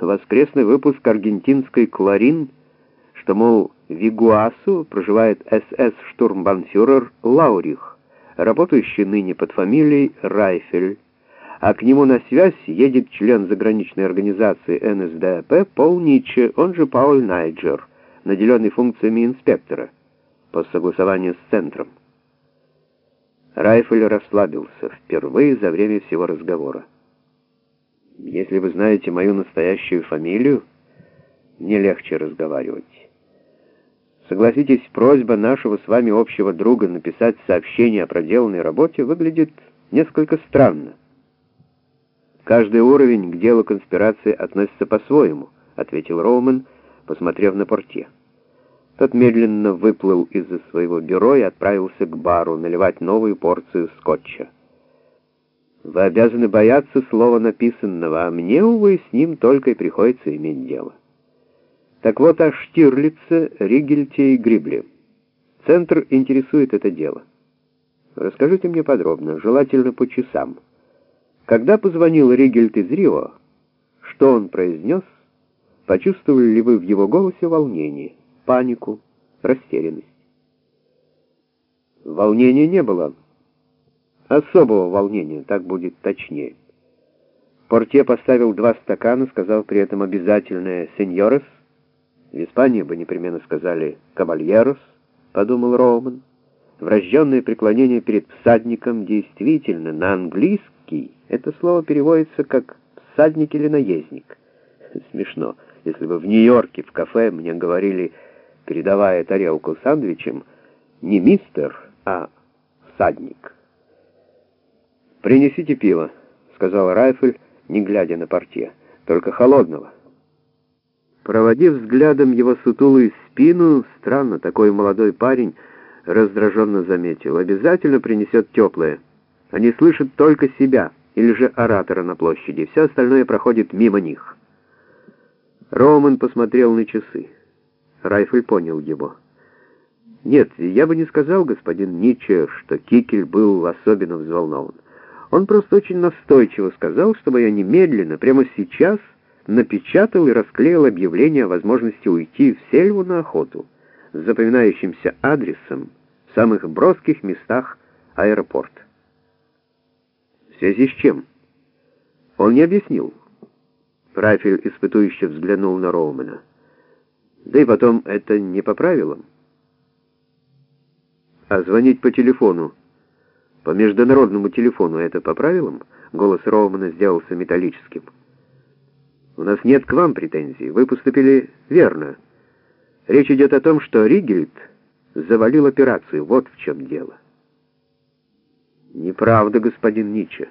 воскресный выпуск аргентинской «Кларин», что, мол, в Вигуасу проживает СС-штурмбанфюрер Лаурих, работающий ныне под фамилией Райфель, а к нему на связь едет член заграничной организации НСДАП Пол Нитче, он же Пауль Найджер, наделенный функциями инспектора, по согласованию с центром. Райфель расслабился впервые за время всего разговора. «Если вы знаете мою настоящую фамилию, мне легче разговаривать. Согласитесь, просьба нашего с вами общего друга написать сообщение о проделанной работе выглядит несколько странно. Каждый уровень к делу конспирации относится по-своему, ответил Роуман, посмотрев на портье. Тот медленно выплыл из-за своего бюро и отправился к бару наливать новую порцию скотча. Вы обязаны бояться слова написанного, а мне, увы, с ним только и приходится иметь дело. Так вот о Штирлице, Ригельте и Грибле. Центр интересует это дело. Расскажите мне подробно, желательно по часам. Когда позвонил Ригельт из Рио, что он произнес? Почувствовали ли вы в его голосе волнение? панику, растерянность. Волнения не было. Особого волнения, так будет точнее. Портье поставил два стакана, сказал при этом обязательное «сеньорес». В Испании бы непременно сказали «кавальерос», подумал Роуман. Врожденное преклонение перед всадником действительно на английский это слово переводится как «всадник» или «наездник». Смешно, если бы в Нью-Йорке в кафе мне говорили передавая тарелку сандвичем, не мистер, а всадник. «Принесите пиво», — сказал Райфель, не глядя на портье, — «только холодного». Проводив взглядом его сутулую спину, странно, такой молодой парень раздраженно заметил, обязательно принесет теплое. Они слышат только себя, или же оратора на площади, все остальное проходит мимо них. Роман посмотрел на часы. Райфель понял его. Нет, я бы не сказал, господин Ницше, что Кикель был особенно взволнован. Он просто очень настойчиво сказал, чтобы я немедленно, прямо сейчас, напечатал и расклеил объявление о возможности уйти в сельву на охоту с запоминающимся адресом в самых броских местах аэропорта. В связи с чем? Он не объяснил. Райфель испытующе взглянул на Роумена. Да и потом, это не по правилам. А звонить по телефону, по международному телефону, это по правилам? Голос Роумана сделался металлическим. У нас нет к вам претензий. Вы поступили верно. Речь идет о том, что Ригельд завалил операцию. Вот в чем дело. Неправда, господин Ниче.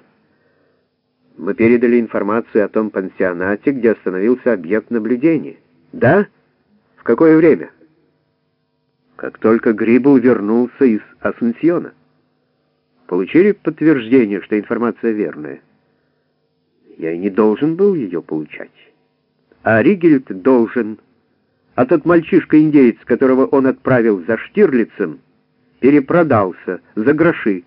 Мы передали информацию о том пансионате, где остановился объект наблюдения. Да? какое время? Как только Грибл вернулся из Асунсьона. Получили подтверждение, что информация верная? Я и не должен был ее получать. А Ригельд должен. А тот мальчишка-индеец, которого он отправил за Штирлицем, перепродался за гроши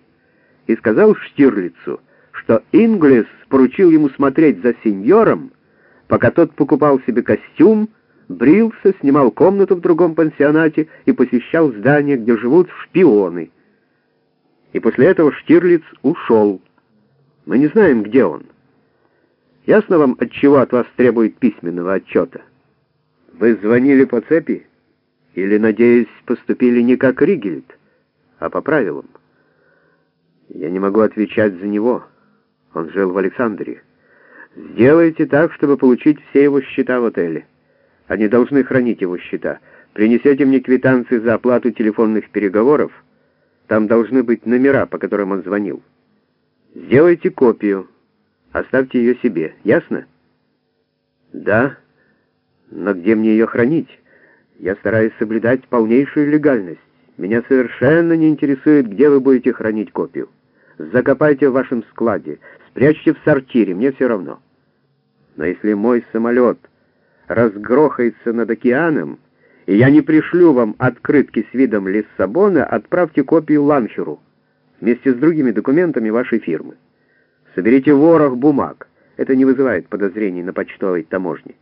и сказал Штирлицу, что Инглес поручил ему смотреть за сеньором, пока тот покупал себе костюм, брился, снимал комнату в другом пансионате и посещал здание, где живут шпионы. И после этого Штирлиц ушел. Мы не знаем, где он. Ясно вам, от чего от вас требует письменного отчета? Вы звонили по цепи? Или, надеюсь, поступили не как Ригельд, а по правилам? Я не могу отвечать за него. Он жил в Александрии. Сделайте так, чтобы получить все его счета в отеле. Они должны хранить его счета. Принесете мне квитанции за оплату телефонных переговоров. Там должны быть номера, по которым он звонил. Сделайте копию. Оставьте ее себе. Ясно? Да. Но где мне ее хранить? Я стараюсь соблюдать полнейшую легальность. Меня совершенно не интересует, где вы будете хранить копию. Закопайте в вашем складе, спрячьте в сортире, мне все равно. Но если мой самолет разгрохается над океаном, и я не пришлю вам открытки с видом Лиссабона, отправьте копию Ланчеру вместе с другими документами вашей фирмы. Соберите ворох бумаг. Это не вызывает подозрений на почтовой таможне.